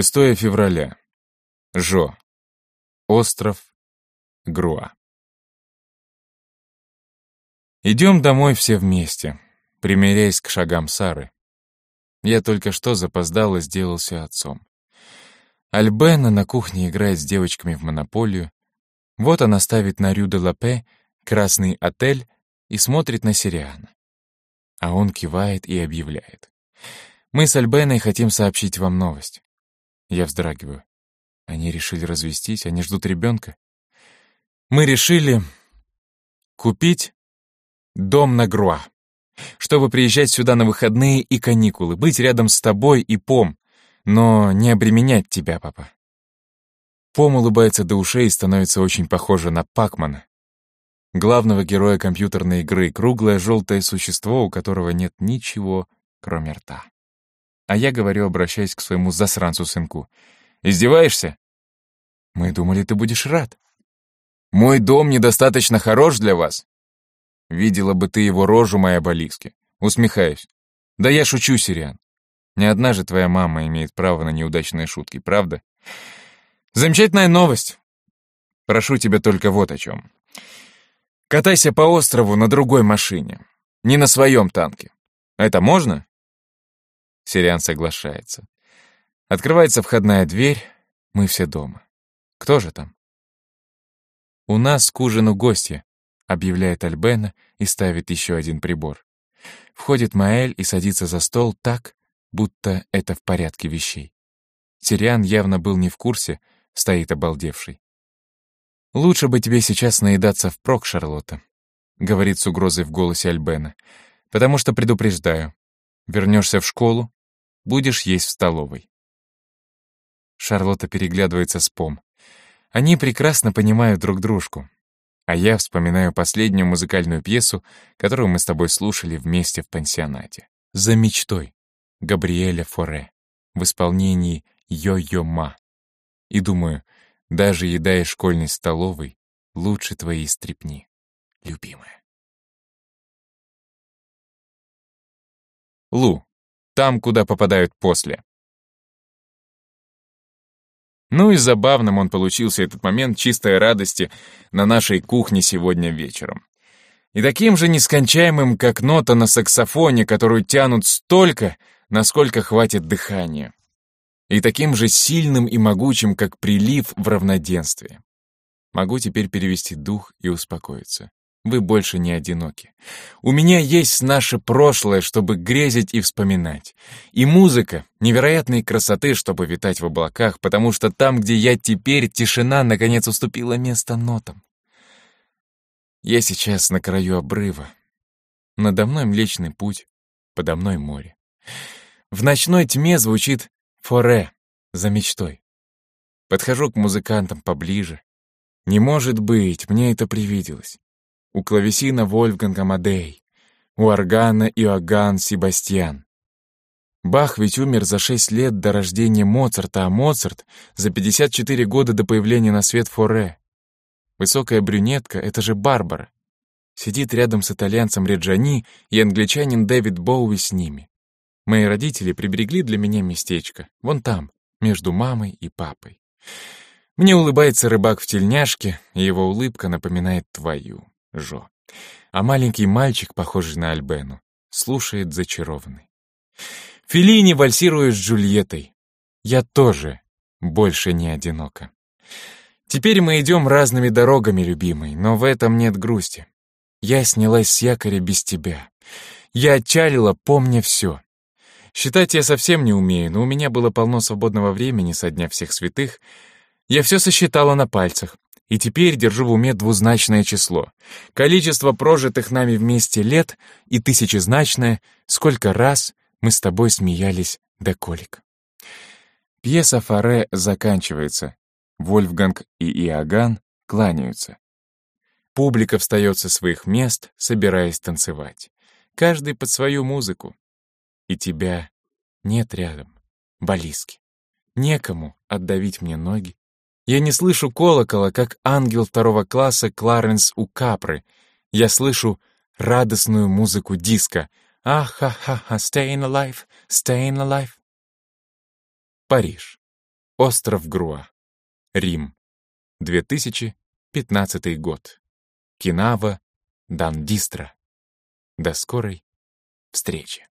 6 февраля. Жо. Остров Груа. Идем домой все вместе, примиряясь к шагам Сары. Я только что запоздал и сделался отцом. Альбена на кухне играет с девочками в монополию. Вот она ставит на Рю де Лапе красный отель и смотрит на Сириана. А он кивает и объявляет. Мы с Альбеной хотим сообщить вам новость. Я вздрагиваю. Они решили развестись, они ждут ребенка. Мы решили купить дом на Груа, чтобы приезжать сюда на выходные и каникулы, быть рядом с тобой и Пом, но не обременять тебя, папа. Пом улыбается до ушей и становится очень похожа на Пакмана, главного героя компьютерной игры, круглое желтое существо, у которого нет ничего, кроме рта. А я говорю, обращаясь к своему засранцу-сынку. «Издеваешься?» «Мы думали, ты будешь рад». «Мой дом недостаточно хорош для вас?» «Видела бы ты его рожу, моя Балиски». Усмехаюсь. «Да я шучу, Сириан. Не одна же твоя мама имеет право на неудачные шутки, правда?» «Замечательная новость. Прошу тебя только вот о чем. Катайся по острову на другой машине, не на своем танке. Это можно?» Сириан соглашается. Открывается входная дверь, мы все дома. Кто же там? «У нас к ужину гостья», — объявляет Альбена и ставит еще один прибор. Входит Маэль и садится за стол так, будто это в порядке вещей. Сириан явно был не в курсе, стоит обалдевший. «Лучше бы тебе сейчас наедаться впрок, Шарлотта», — говорит с угрозой в голосе Альбена, «потому что предупреждаю, вернешься в школу, Будешь есть в столовой». Шарлотта переглядывается с Пом. Они прекрасно понимают друг дружку. А я вспоминаю последнюю музыкальную пьесу, которую мы с тобой слушали вместе в пансионате. «За мечтой» Габриэля Форе в исполнении «Йо-Йо Ма». И думаю, даже еда из школьной столовой лучше твоей стрипни, любимая. Лу там, куда попадают после. Ну и забавным он получился этот момент чистой радости на нашей кухне сегодня вечером. И таким же нескончаемым, как нота на саксофоне, которую тянут столько, насколько хватит дыхания. И таким же сильным и могучим, как прилив в равноденствии. Могу теперь перевести дух и успокоиться. Вы больше не одиноки. У меня есть наше прошлое, чтобы грезить и вспоминать. И музыка невероятной красоты, чтобы витать в облаках, потому что там, где я теперь, тишина наконец уступила место нотам. Я сейчас на краю обрыва. Надо мной Млечный Путь, подо мной море. В ночной тьме звучит «форе» за мечтой. Подхожу к музыкантам поближе. Не может быть, мне это привиделось. У клавесина Вольфганг Амадей, у органа Иоганн Себастьян. Бах ведь умер за шесть лет до рождения Моцарта, а Моцарт — за 54 года до появления на свет Форе. Высокая брюнетка — это же Барбара. Сидит рядом с итальянцем Реджани и англичанин Дэвид Боуи с ними. Мои родители приберегли для меня местечко, вон там, между мамой и папой. Мне улыбается рыбак в тельняшке, и его улыбка напоминает твою. Жо. А маленький мальчик, похожий на Альбену, слушает зачарованный. Филини вальсирует с Джульеттой. Я тоже больше не одинока. Теперь мы идем разными дорогами, любимый, но в этом нет грусти. Я снялась с якоря без тебя. Я отчалила, помня все. Считать я совсем не умею, но у меня было полно свободного времени со дня всех святых. Я все сосчитала на пальцах. И теперь держу в уме двузначное число. Количество прожитых нами вместе лет и тысячезначное, сколько раз мы с тобой смеялись до колик. Пьеса Фаре заканчивается. Вольфганг и Иоганн кланяются. Публика встает со своих мест, собираясь танцевать. Каждый под свою музыку. И тебя нет рядом, Балиски. Некому отдавить мне ноги, я не слышу колокола, как ангел второго класса Кларенс у Капры. Я слышу радостную музыку диска. Ах-ха-ха, staying alive, staying alive. Париж. Остров Груа. Рим. 2015 год. Кинава Дандистра. До скорой встречи.